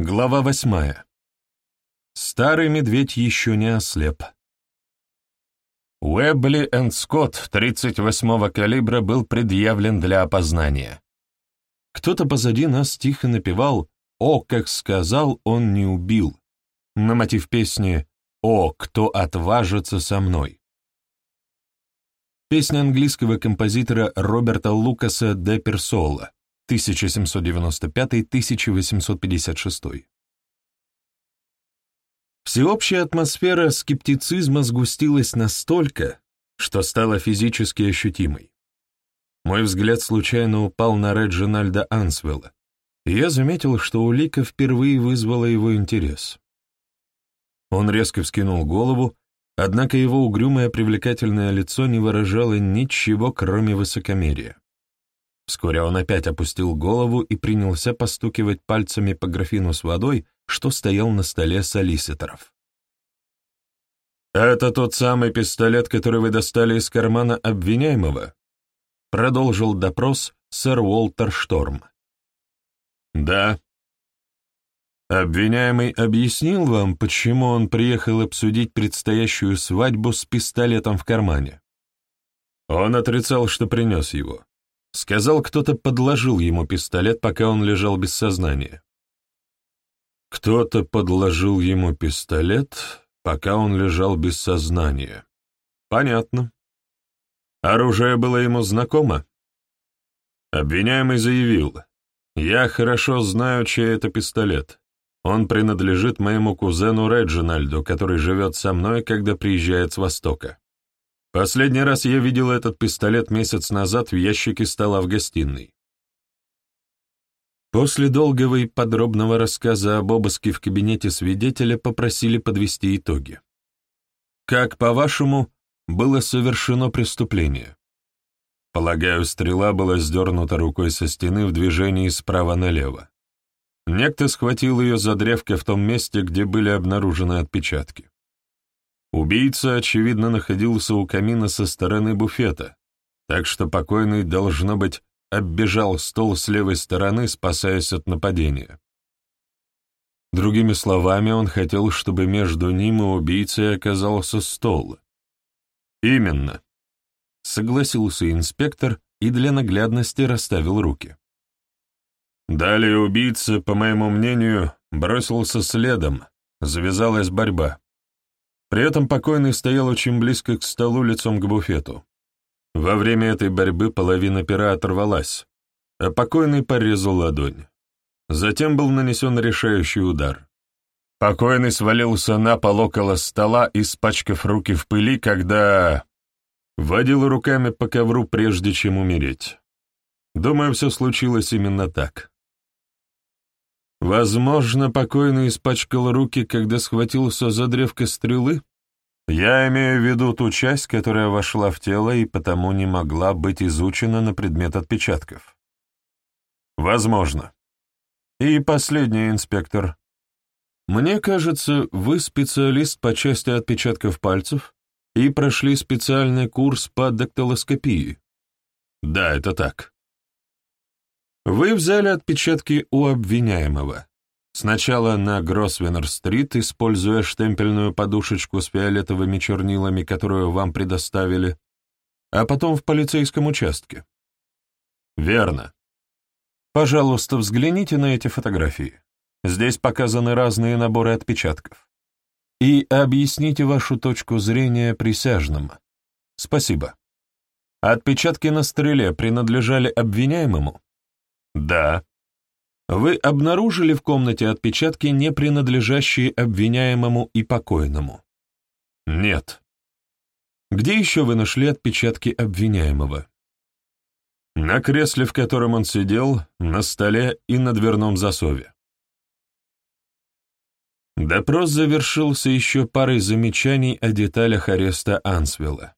Глава восьмая. Старый медведь еще не ослеп. Уэбли энд Скотт 38-го калибра был предъявлен для опознания. Кто-то позади нас тихо напевал «О, как сказал, он не убил» на мотив песни «О, кто отважится со мной». Песня английского композитора Роберта Лукаса де Персола, 1795-1856. Всеобщая атмосфера скептицизма сгустилась настолько, что стала физически ощутимой. Мой взгляд случайно упал на Реджинальда Ансвелла, и я заметил, что улика впервые вызвала его интерес. Он резко вскинул голову, однако его угрюмое привлекательное лицо не выражало ничего, кроме высокомерия. Вскоре он опять опустил голову и принялся постукивать пальцами по графину с водой, что стоял на столе солиситоров. «Это тот самый пистолет, который вы достали из кармана обвиняемого?» — продолжил допрос сэр Уолтер Шторм. «Да». «Обвиняемый объяснил вам, почему он приехал обсудить предстоящую свадьбу с пистолетом в кармане?» Он отрицал, что принес его. Сказал, кто-то подложил ему пистолет, пока он лежал без сознания. Кто-то подложил ему пистолет, пока он лежал без сознания. Понятно. Оружие было ему знакомо? Обвиняемый заявил, «Я хорошо знаю, чей это пистолет. Он принадлежит моему кузену Реджинальду, который живет со мной, когда приезжает с Востока. Последний раз я видел этот пистолет месяц назад в ящике стола в гостиной. После долгого и подробного рассказа об обыске в кабинете свидетеля попросили подвести итоги. Как, по-вашему, было совершено преступление? Полагаю, стрела была сдернута рукой со стены в движении справа налево. Некто схватил ее за древко в том месте, где были обнаружены отпечатки. Убийца, очевидно, находился у камина со стороны буфета, так что покойный, должно быть, оббежал стол с левой стороны, спасаясь от нападения. Другими словами, он хотел, чтобы между ним и убийцей оказался стол. «Именно», — согласился инспектор и для наглядности расставил руки. Далее убийца, по моему мнению, бросился следом, завязалась борьба. При этом покойный стоял очень близко к столу лицом к буфету. Во время этой борьбы половина пера оторвалась, а покойный порезал ладонь. Затем был нанесен решающий удар. Покойный свалился на пол около стола, испачкав руки в пыли, когда... Водил руками по ковру, прежде чем умереть. Думаю, все случилось именно так. Возможно, покойный испачкал руки, когда схватился за древко стрелы? Я имею в виду ту часть, которая вошла в тело и потому не могла быть изучена на предмет отпечатков. Возможно. И последний инспектор. Мне кажется, вы специалист по части отпечатков пальцев и прошли специальный курс по дактилоскопии. Да, это так. Вы взяли отпечатки у обвиняемого. Сначала на Гросвеннер-стрит, используя штемпельную подушечку с фиолетовыми чернилами, которую вам предоставили, а потом в полицейском участке. Верно. Пожалуйста, взгляните на эти фотографии. Здесь показаны разные наборы отпечатков. И объясните вашу точку зрения присяжным. Спасибо. Отпечатки на стреле принадлежали обвиняемому? Да. Вы обнаружили в комнате отпечатки, не принадлежащие обвиняемому и покойному? Нет. Где еще вы нашли отпечатки обвиняемого? На кресле, в котором он сидел, на столе и на дверном засове. Допрос завершился еще парой замечаний о деталях ареста Ансвилла.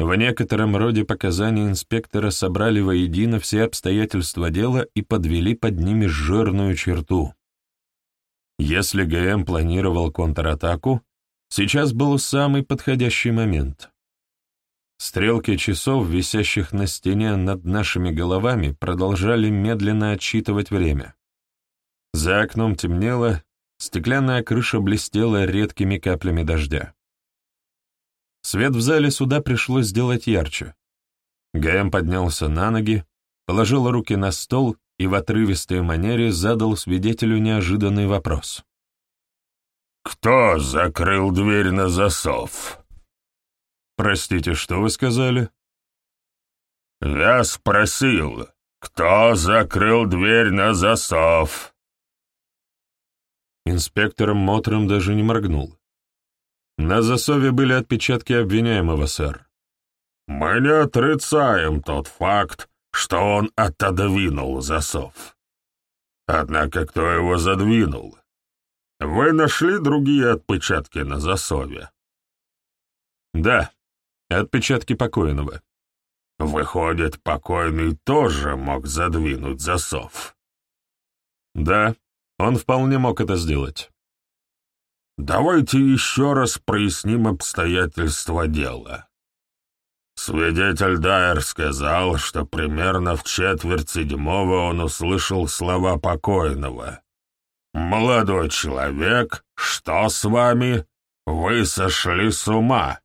В некотором роде показания инспектора собрали воедино все обстоятельства дела и подвели под ними жирную черту. Если ГМ планировал контратаку, сейчас был самый подходящий момент. Стрелки часов, висящих на стене над нашими головами, продолжали медленно отсчитывать время. За окном темнело, стеклянная крыша блестела редкими каплями дождя. Свет в зале суда пришлось сделать ярче. ГМ поднялся на ноги, положил руки на стол и в отрывистой манере задал свидетелю неожиданный вопрос. «Кто закрыл дверь на засов?» «Простите, что вы сказали?» «Я спросил, кто закрыл дверь на засов?» Инспектор Мотром даже не моргнул. На засове были отпечатки обвиняемого, сэр. «Мы не отрицаем тот факт, что он отодвинул засов. Однако кто его задвинул? Вы нашли другие отпечатки на засове?» «Да, отпечатки покойного». «Выходит, покойный тоже мог задвинуть засов?» «Да, он вполне мог это сделать». Давайте еще раз проясним обстоятельства дела. Свидетель Дайер сказал, что примерно в четверть седьмого он услышал слова покойного. «Молодой человек, что с вами? Вы сошли с ума!»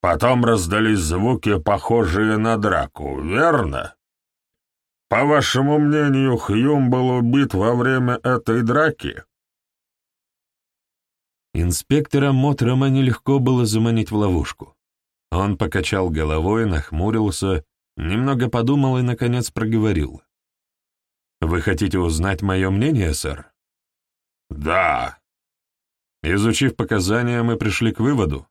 Потом раздались звуки, похожие на драку, верно? По вашему мнению, Хьюм был убит во время этой драки? Инспектора Мотрома нелегко было заманить в ловушку. Он покачал головой, нахмурился, немного подумал и, наконец, проговорил. «Вы хотите узнать мое мнение, сэр?» «Да». Изучив показания, мы пришли к выводу,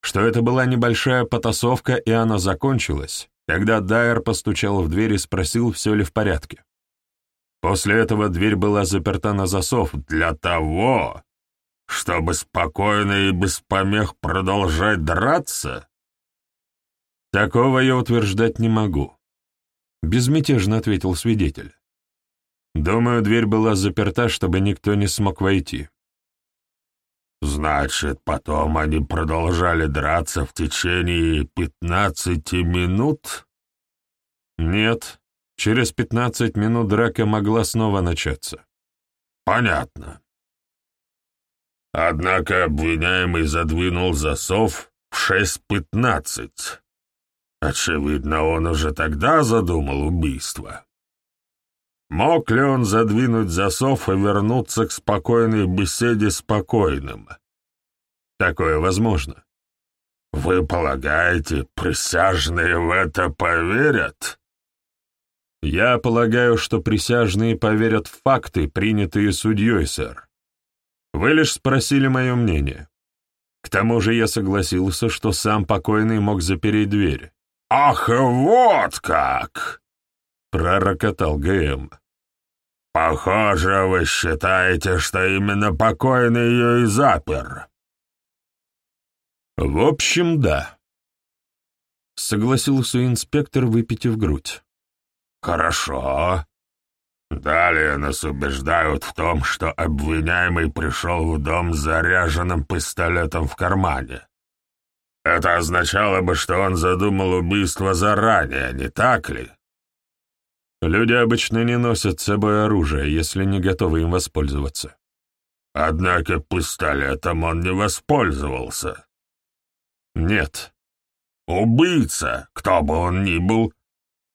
что это была небольшая потасовка, и она закончилась, когда Дайер постучал в дверь и спросил, все ли в порядке. После этого дверь была заперта на засов для того, чтобы спокойно и без помех продолжать драться? Такого я утверждать не могу, — безмятежно ответил свидетель. Думаю, дверь была заперта, чтобы никто не смог войти. Значит, потом они продолжали драться в течение пятнадцати минут? Нет, через пятнадцать минут драка могла снова начаться. Понятно. Однако обвиняемый задвинул засов в 6.15. Очевидно, он уже тогда задумал убийство. Мог ли он задвинуть засов и вернуться к спокойной беседе с покойным? Такое возможно. Вы полагаете, присяжные в это поверят? Я полагаю, что присяжные поверят в факты, принятые судьей, сэр. Вы лишь спросили мое мнение. К тому же я согласился, что сам покойный мог запереть дверь. «Ах, вот как!» — пророкотал ГМ. «Похоже, вы считаете, что именно покойный ее и запер». «В общем, да», — согласился инспектор, выпитив грудь. «Хорошо. Далее нас убеждают в том, что обвиняемый пришел в дом с заряженным пистолетом в кармане. Это означало бы, что он задумал убийство заранее, не так ли? Люди обычно не носят с собой оружие, если не готовы им воспользоваться. Однако пистолетом он не воспользовался. Нет. Убийца, кто бы он ни был,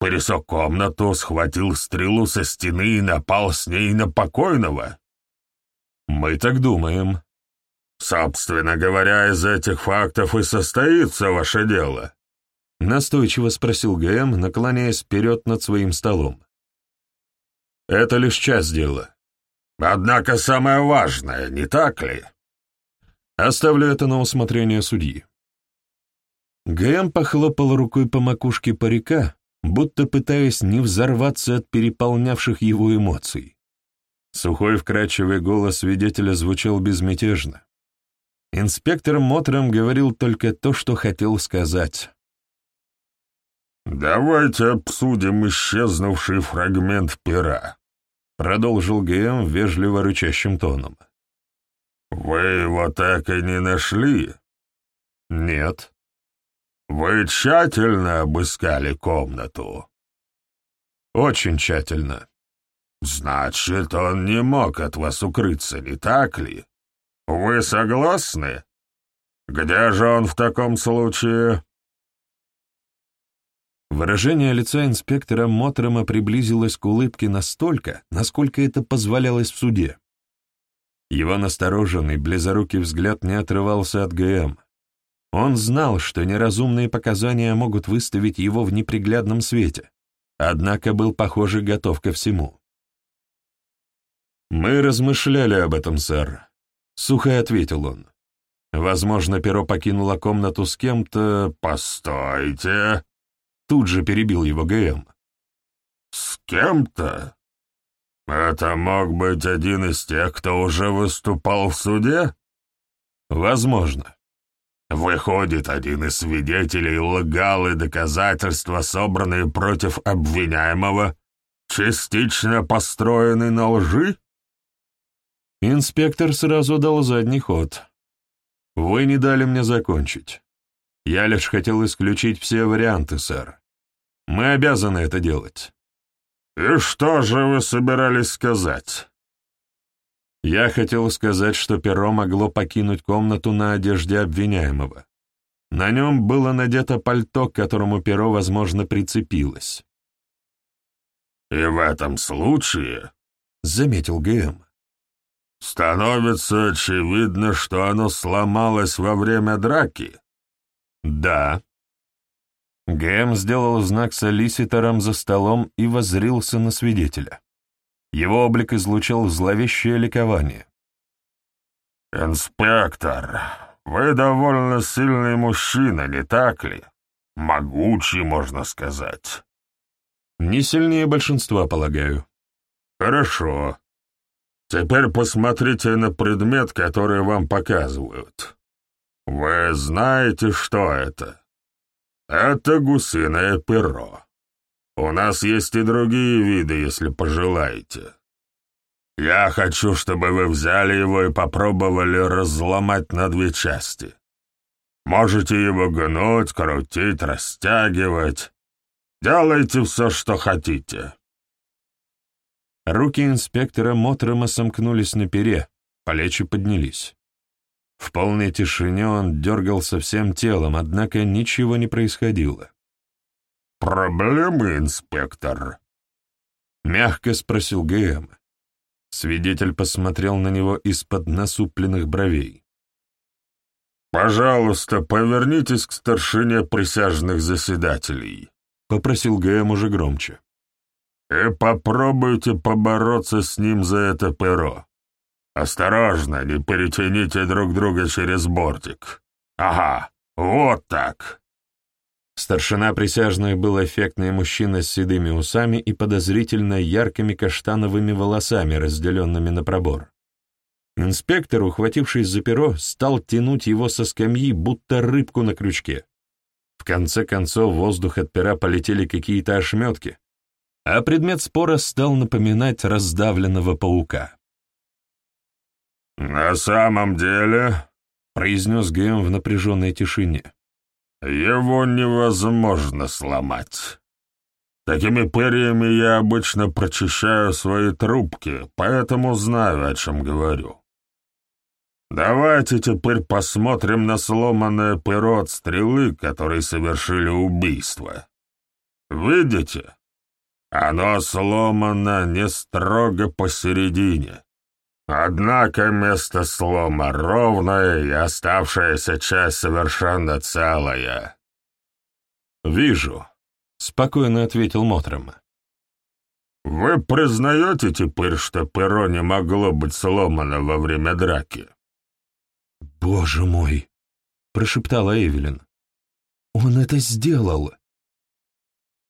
пересек комнату, схватил стрелу со стены и напал с ней на покойного? Мы так думаем. Собственно говоря, из этих фактов и состоится ваше дело. Настойчиво спросил ГМ, наклоняясь вперед над своим столом. Это лишь часть дела. Однако самое важное, не так ли? Оставлю это на усмотрение судьи. ГМ похлопал рукой по макушке парика, будто пытаясь не взорваться от переполнявших его эмоций. Сухой вкрадчивый голос свидетеля звучал безмятежно. Инспектор Мотром говорил только то, что хотел сказать. «Давайте обсудим исчезнувший фрагмент пера», — продолжил ГМ вежливо рычащим тоном. «Вы его так и не нашли?» «Нет», «Вы тщательно обыскали комнату?» «Очень тщательно». Значит, он не мог от вас укрыться, не так ли? Вы согласны? Где же он в таком случае?» Выражение лица инспектора Мотрема приблизилось к улыбке настолько, насколько это позволялось в суде. Его настороженный, близорукий взгляд не отрывался от ГМ. Он знал, что неразумные показания могут выставить его в неприглядном свете, однако был, похоже, готов ко всему. «Мы размышляли об этом, сэр», — сухо ответил он. «Возможно, перо покинуло комнату с кем-то...» «Постойте!» Тут же перебил его ГМ. «С кем-то? Это мог быть один из тех, кто уже выступал в суде?» «Возможно». «Выходит, один из свидетелей лгал, и доказательства, собранные против обвиняемого, частично построены на лжи?» Инспектор сразу дал задний ход. «Вы не дали мне закончить. Я лишь хотел исключить все варианты, сэр. Мы обязаны это делать». «И что же вы собирались сказать?» Я хотел сказать, что перо могло покинуть комнату на одежде обвиняемого. На нем было надето пальто, к которому перо, возможно, прицепилось. «И в этом случае», — заметил ГМ, Становится очевидно, что оно сломалось во время драки. Да. Гэм сделал знак солиситором за столом и воззрился на свидетеля. Его облик излучал зловещее ликование. «Инспектор, вы довольно сильный мужчина, не так ли? Могучий, можно сказать». «Не сильнее большинства, полагаю». «Хорошо. Теперь посмотрите на предмет, который вам показывают. Вы знаете, что это? Это гусиное перо. У нас есть и другие виды, если пожелаете. Я хочу, чтобы вы взяли его и попробовали разломать на две части. Можете его гнуть, крутить, растягивать. Делайте все, что хотите. Руки инспектора Мотрема сомкнулись на пере, плечи поднялись. В полной тишине он дергался всем телом, однако ничего не происходило. «Проблемы, инспектор?» — мягко спросил ГМ. Свидетель посмотрел на него из-под насупленных бровей. «Пожалуйста, повернитесь к старшине присяжных заседателей», — попросил ГМ уже громче и попробуйте побороться с ним за это перо. Осторожно, не перетяните друг друга через бортик. Ага, вот так. Старшина присяжных был эффектный мужчина с седыми усами и подозрительно яркими каштановыми волосами, разделенными на пробор. Инспектор, ухватившись за перо, стал тянуть его со скамьи, будто рыбку на крючке. В конце концов, в воздух от пера полетели какие-то ошметки, а предмет спора стал напоминать раздавленного паука. «На самом деле», — произнес Гэм в напряженной тишине, — «его невозможно сломать. Такими перьями я обычно прочищаю свои трубки, поэтому знаю, о чем говорю. Давайте теперь посмотрим на сломанное перо от стрелы, которой совершили убийство. Видите?» Оно сломано не строго посередине. Однако место слома ровное, и оставшаяся часть совершенно целая. «Вижу», — спокойно ответил Мотрем. «Вы признаете теперь, что перо не могло быть сломано во время драки?» «Боже мой!» — прошептала Эвелин. «Он это сделал!»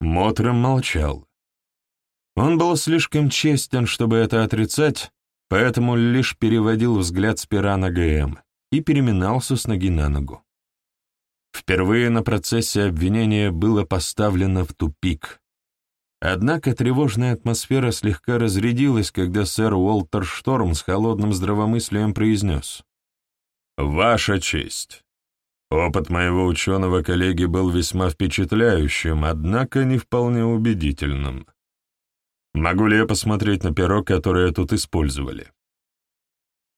Мотрем молчал. Он был слишком честен, чтобы это отрицать, поэтому лишь переводил взгляд с пера на ГМ и переминался с ноги на ногу. Впервые на процессе обвинения было поставлено в тупик. Однако тревожная атмосфера слегка разрядилась, когда сэр Уолтер Шторм с холодным здравомыслием произнес. «Ваша честь. Опыт моего ученого коллеги был весьма впечатляющим, однако не вполне убедительным. Могу ли я посмотреть на перо, которое тут использовали?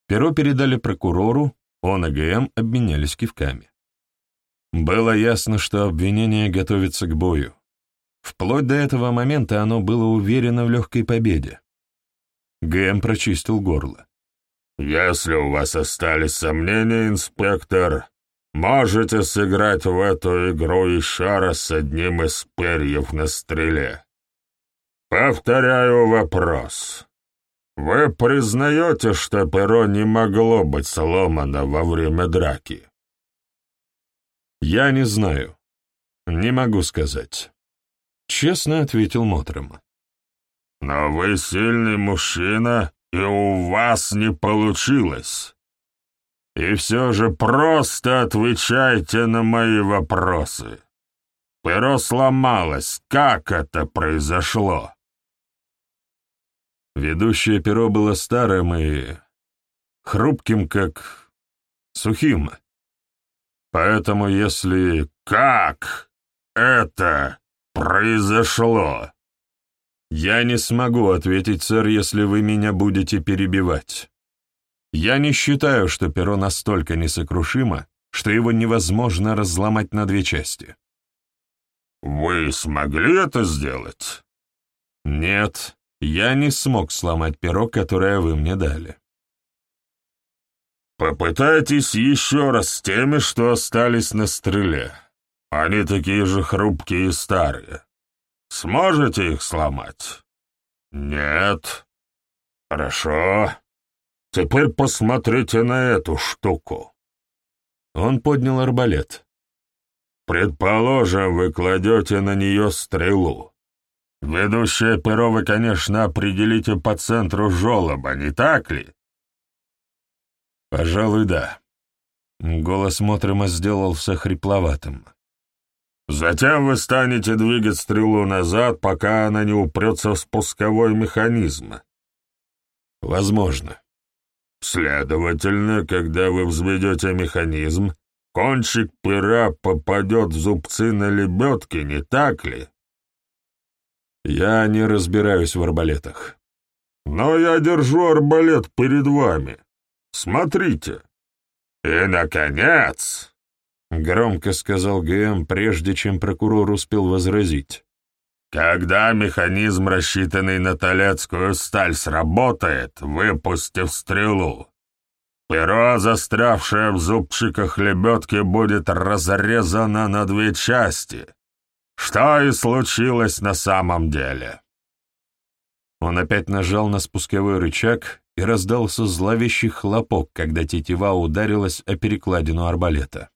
Перо передали прокурору, он и ГМ обменялись кивками. Было ясно, что обвинение готовится к бою. Вплоть до этого момента оно было уверено в легкой победе. ГМ прочистил горло. «Если у вас остались сомнения, инспектор, можете сыграть в эту игру еще раз с одним из перьев на стреле. Повторяю вопрос. Вы признаете, что перо не могло быть сломано во время драки?» «Я не знаю. Не могу сказать», — честно ответил Мотрем. «Но вы сильный мужчина, и у вас не получилось. И все же просто отвечайте на мои вопросы. Перо сломалось. Как это произошло?» Ведущее перо было старым и хрупким, как сухим. Поэтому если «Как это произошло?» «Я не смогу ответить, сэр, если вы меня будете перебивать. Я не считаю, что перо настолько несокрушимо, что его невозможно разломать на две части». «Вы смогли это сделать?» «Нет, я не смог сломать перо, которое вы мне дали». Попытайтесь еще раз с теми, что остались на стреле. Они такие же хрупкие и старые. Сможете их сломать? Нет. Хорошо. Теперь посмотрите на эту штуку. Он поднял арбалет. Предположим, вы кладете на нее стрелу. Ведущее перо вы, конечно, определите по центру жолоба, не так ли? «Пожалуй, да». Голос Мотрема сделался хрипловатым. «Затем вы станете двигать стрелу назад, пока она не упрется в спусковой механизм». «Возможно». «Следовательно, когда вы взведете механизм, кончик пера попадет в зубцы на лебедке, не так ли?» «Я не разбираюсь в арбалетах». «Но я держу арбалет перед вами. Смотрите. И, наконец, — громко сказал ГМ, прежде чем прокурор успел возразить, когда механизм, рассчитанный на талецкую сталь, сработает, выпустив стрелу, перо, застрявшее в зубчиках лебедки, будет разрезано на две части, что и случилось на самом деле. Он опять нажал на спусковой рычаг, и раздался зловещий хлопок, когда тетива ударилась о перекладину арбалета.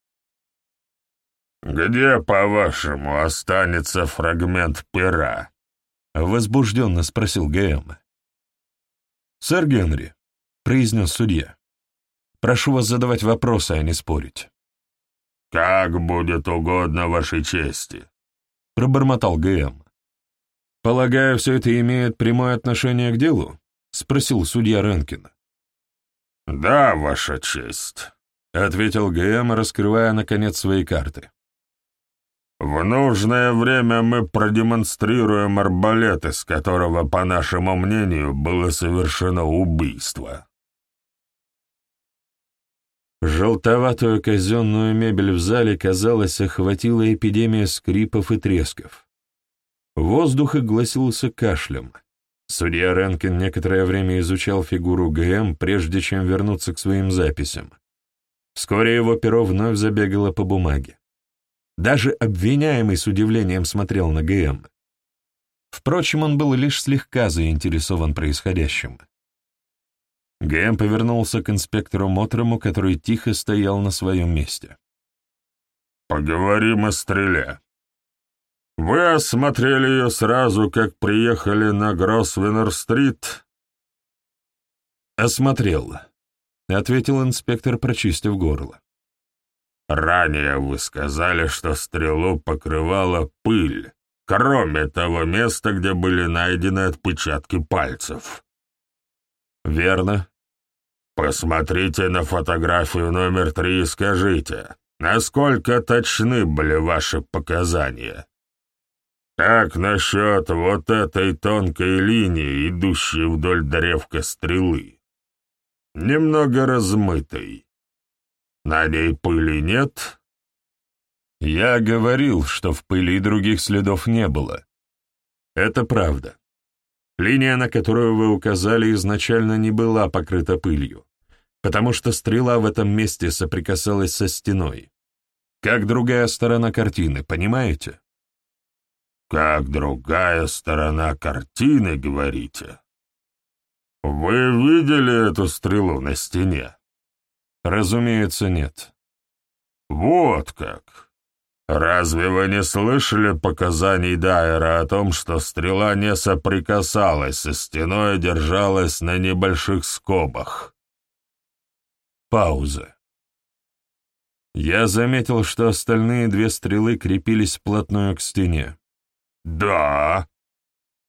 «Где, по-вашему, останется фрагмент пера?» — возбужденно спросил ГМ. «Сэр Генри», — произнес судья, — «прошу вас задавать вопросы, а не спорить». «Как будет угодно вашей чести», — пробормотал ГМ. «Полагаю, все это имеет прямое отношение к делу?» — спросил судья Ренкин. «Да, Ваша честь», — ответил ГМ, раскрывая, наконец, свои карты. «В нужное время мы продемонстрируем арбалет, из которого, по нашему мнению, было совершено убийство». Желтоватую казенную мебель в зале, казалось, охватила эпидемия скрипов и тресков. Воздух огласился кашлем. Судья Ренкин некоторое время изучал фигуру ГМ, прежде чем вернуться к своим записям. Вскоре его перо вновь забегало по бумаге. Даже обвиняемый с удивлением смотрел на ГМ. Впрочем, он был лишь слегка заинтересован происходящим. ГМ повернулся к инспектору Мотрому, который тихо стоял на своем месте. «Поговорим о стреле», «Вы осмотрели ее сразу, как приехали на Гросвеннер-стрит?» «Осмотрел», — ответил инспектор, прочистив горло. «Ранее вы сказали, что стрелу покрывала пыль, кроме того места, где были найдены отпечатки пальцев». «Верно». «Посмотрите на фотографию номер три и скажите, насколько точны были ваши показания». Как насчет вот этой тонкой линии, идущей вдоль древка стрелы? Немного размытой. На ней пыли нет? Я говорил, что в пыли других следов не было. Это правда. Линия, на которую вы указали, изначально не была покрыта пылью, потому что стрела в этом месте соприкасалась со стеной. Как другая сторона картины, понимаете? Как другая сторона картины, говорите? Вы видели эту стрелу на стене? Разумеется, нет. Вот как. Разве вы не слышали показаний Дайера о том, что стрела не соприкасалась со стеной и держалась на небольших скобах? Пауза. Я заметил, что остальные две стрелы крепились вплотную к стене. Да,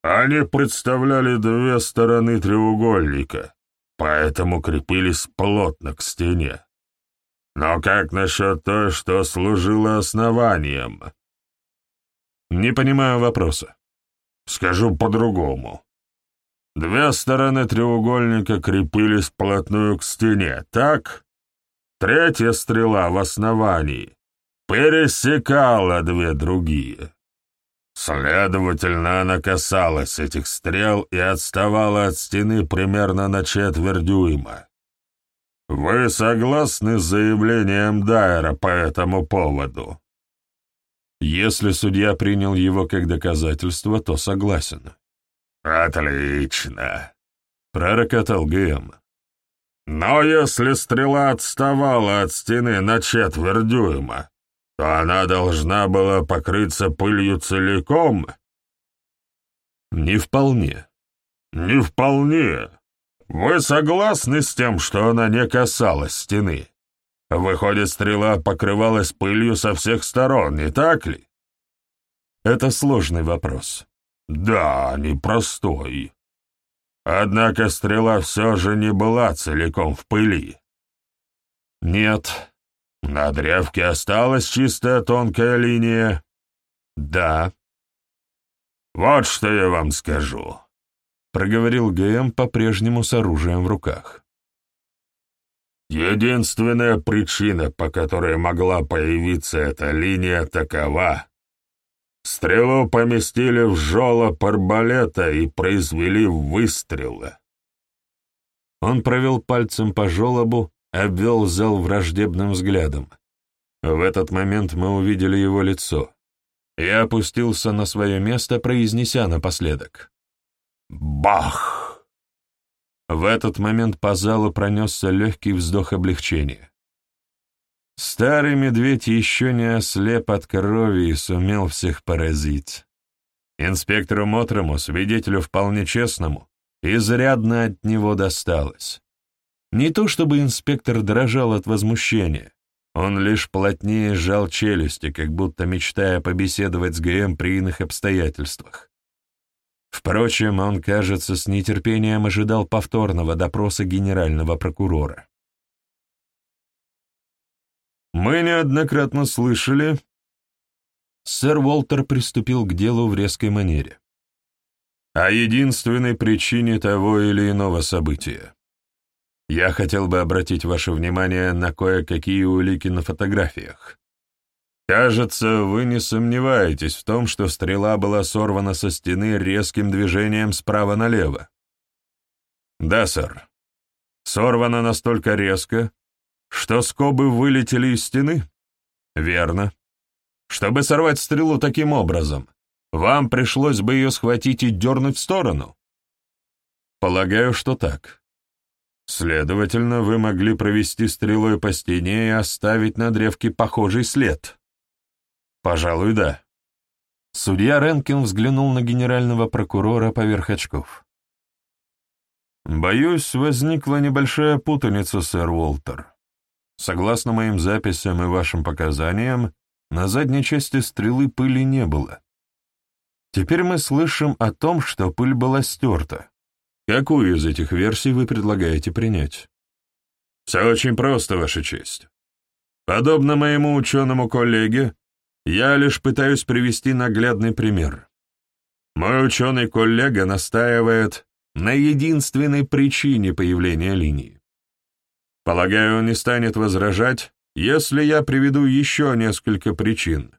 они представляли две стороны треугольника, поэтому крепились плотно к стене. Но как насчет той, что служило основанием? Не понимаю вопроса. Скажу по-другому. Две стороны треугольника крепились вплотную к стене, так? Третья стрела в основании пересекала две другие. Следовательно, она касалась этих стрел и отставала от стены примерно на четверть дюйма. Вы согласны с заявлением Дайера по этому поводу? Если судья принял его как доказательство, то согласен. Отлично, пророкотал ГМ. Но если стрела отставала от стены на четверть дюйма, то она должна была покрыться пылью целиком? Не вполне. Не вполне. Вы согласны с тем, что она не касалась стены? Выходит, стрела покрывалась пылью со всех сторон, не так ли? Это сложный вопрос. Да, непростой. Однако стрела все же не была целиком в пыли. Нет. На древке осталась чистая тонкая линия? Да. Вот что я вам скажу, — проговорил ГМ по-прежнему с оружием в руках. Единственная причина, по которой могла появиться эта линия, такова. Стрелу поместили в жёлоб арбалета и произвели выстрелы. Он провел пальцем по жёлобу, обвел зал враждебным взглядом. В этот момент мы увидели его лицо. Я опустился на свое место, произнеся напоследок. «Бах!» В этот момент по залу пронесся легкий вздох облегчения. Старый медведь еще не ослеп от крови и сумел всех поразить. Инспектору Мотрому, свидетелю вполне честному, изрядно от него досталось. Не то чтобы инспектор дрожал от возмущения, он лишь плотнее сжал челюсти, как будто мечтая побеседовать с ГМ при иных обстоятельствах. Впрочем, он, кажется, с нетерпением ожидал повторного допроса генерального прокурора. «Мы неоднократно слышали...» Сэр Уолтер приступил к делу в резкой манере. «О единственной причине того или иного события. Я хотел бы обратить ваше внимание на кое-какие улики на фотографиях. Кажется, вы не сомневаетесь в том, что стрела была сорвана со стены резким движением справа налево. Да, сэр. Сорвана настолько резко, что скобы вылетели из стены? Верно. Чтобы сорвать стрелу таким образом, вам пришлось бы ее схватить и дернуть в сторону? Полагаю, что так. Следовательно, вы могли провести стрелой по стене и оставить на древке похожий след. Пожалуй, да. Судья Ренкин взглянул на генерального прокурора поверх очков. «Боюсь, возникла небольшая путаница, сэр Уолтер. Согласно моим записям и вашим показаниям, на задней части стрелы пыли не было. Теперь мы слышим о том, что пыль была стерта. Какую из этих версий вы предлагаете принять? Все очень просто, Ваша честь. Подобно моему ученому коллеге, я лишь пытаюсь привести наглядный пример. Мой ученый-коллега настаивает на единственной причине появления линии. Полагаю, он не станет возражать, если я приведу еще несколько причин.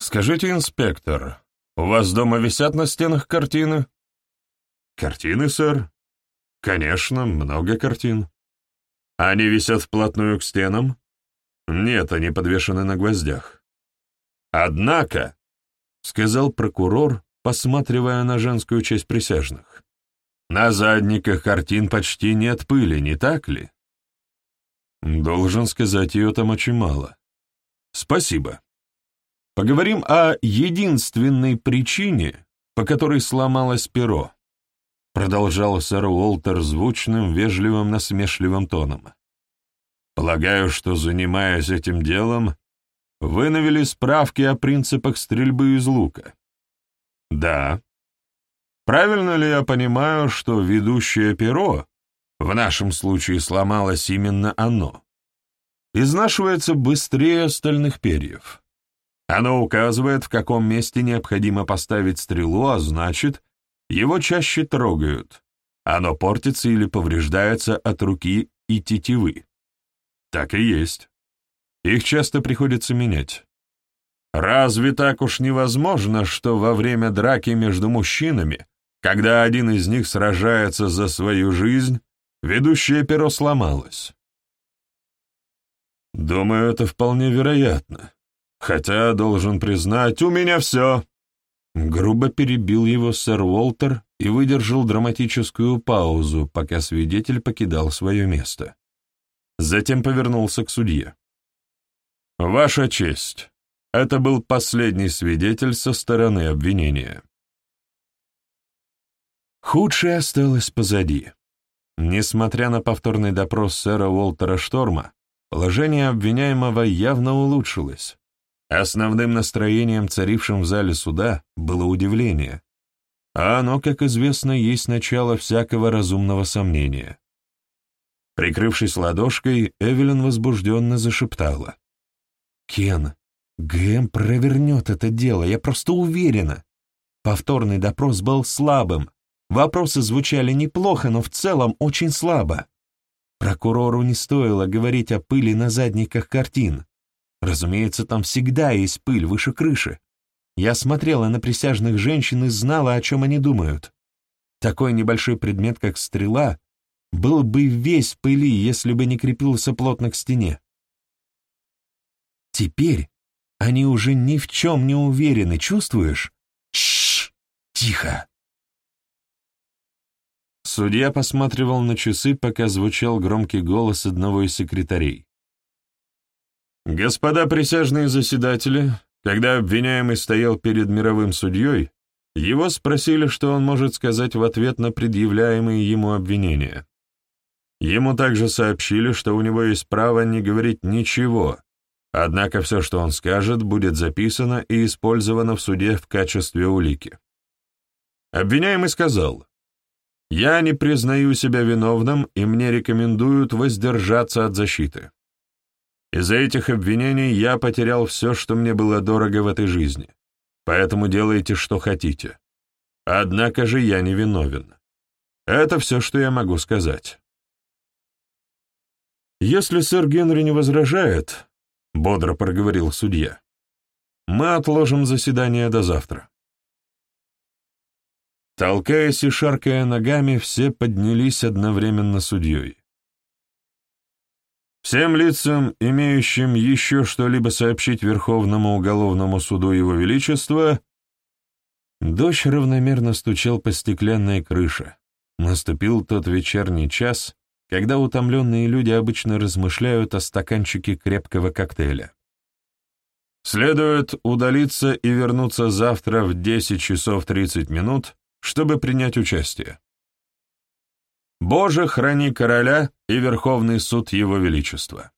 Скажите, инспектор, у вас дома висят на стенах картины? Картины, сэр? Конечно, много картин. Они висят вплотную к стенам? Нет, они подвешены на гвоздях. Однако, — сказал прокурор, посматривая на женскую часть присяжных, — на задниках картин почти нет пыли, не так ли? Должен сказать, ее там очень мало. Спасибо. Поговорим о единственной причине, по которой сломалось перо. Продолжал сэр Уолтер звучным, вежливым, насмешливым тоном. Полагаю, что, занимаясь этим делом, вы навели справки о принципах стрельбы из лука. Да. Правильно ли я понимаю, что ведущее перо, в нашем случае сломалось именно оно, изнашивается быстрее остальных перьев? Оно указывает, в каком месте необходимо поставить стрелу, а значит, его чаще трогают. Оно портится или повреждается от руки и тетивы. Так и есть. Их часто приходится менять. Разве так уж невозможно, что во время драки между мужчинами, когда один из них сражается за свою жизнь, ведущее перо сломалось? Думаю, это вполне вероятно. Хотя, должен признать, у меня все. Грубо перебил его сэр Уолтер и выдержал драматическую паузу, пока свидетель покидал свое место. Затем повернулся к судье. «Ваша честь, это был последний свидетель со стороны обвинения». Худшее осталось позади. Несмотря на повторный допрос сэра Уолтера Шторма, положение обвиняемого явно улучшилось. Основным настроением, царившим в зале суда, было удивление. А оно, как известно, есть начало всякого разумного сомнения. Прикрывшись ладошкой, Эвелин возбужденно зашептала. «Кен, Гэм провернет это дело, я просто уверена. Повторный допрос был слабым. Вопросы звучали неплохо, но в целом очень слабо. Прокурору не стоило говорить о пыли на задниках картин. Разумеется, там всегда есть пыль выше крыши. Я смотрела на присяжных женщин и знала, о чем они думают. Такой небольшой предмет, как стрела, был бы весь в пыли, если бы не крепился плотно к стене. Теперь они уже ни в чем не уверены, чувствуешь? Шш, тихо. Судья посматривал на часы, пока звучал громкий голос одного из секретарей. Господа присяжные заседатели, когда обвиняемый стоял перед мировым судьей, его спросили, что он может сказать в ответ на предъявляемые ему обвинения. Ему также сообщили, что у него есть право не говорить ничего, однако все, что он скажет, будет записано и использовано в суде в качестве улики. Обвиняемый сказал, «Я не признаю себя виновным, и мне рекомендуют воздержаться от защиты. Из-за этих обвинений я потерял все, что мне было дорого в этой жизни. Поэтому делайте, что хотите. Однако же я не виновен. Это все, что я могу сказать. Если сэр Генри не возражает, — бодро проговорил судья, — мы отложим заседание до завтра. Толкаясь и шаркая ногами, все поднялись одновременно судьей. Всем лицам, имеющим еще что-либо сообщить Верховному уголовному суду Его Величества, дождь равномерно стучал по стеклянной крыше. Наступил тот вечерний час, когда утомленные люди обычно размышляют о стаканчике крепкого коктейля. Следует удалиться и вернуться завтра в 10 часов 30 минут, чтобы принять участие. Боже, храни короля и Верховный суд Его Величества.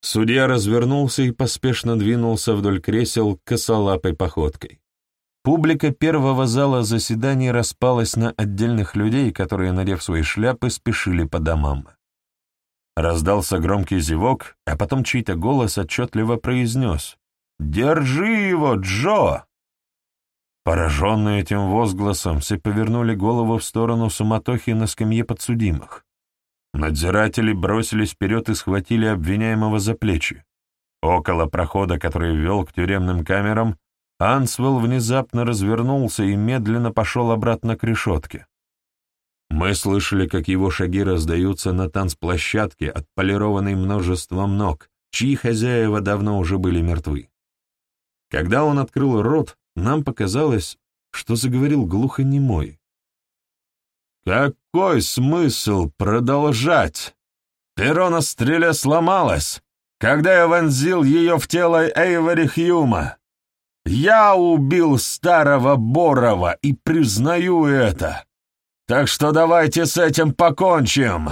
Судья развернулся и поспешно двинулся вдоль кресел косолапой походкой. Публика первого зала заседаний распалась на отдельных людей, которые, надев свои шляпы, спешили по домам. Раздался громкий зевок, а потом чей-то голос отчетливо произнес «Держи его, Джо!» Пораженные этим возгласом, все повернули голову в сторону суматохи на скамье подсудимых. Надзиратели бросились вперед и схватили обвиняемого за плечи. Около прохода, который вел к тюремным камерам, Ансвелл внезапно развернулся и медленно пошел обратно к решетке. Мы слышали, как его шаги раздаются на танцплощадке, отполированной множеством ног, чьи хозяева давно уже были мертвы. Когда он открыл рот, нам показалось, что заговорил глухонемой. «Какой смысл продолжать? Перо на стреле сломалось, когда я вонзил ее в тело Эйвори Хьюма. Я убил старого Борова и признаю это. Так что давайте с этим покончим!»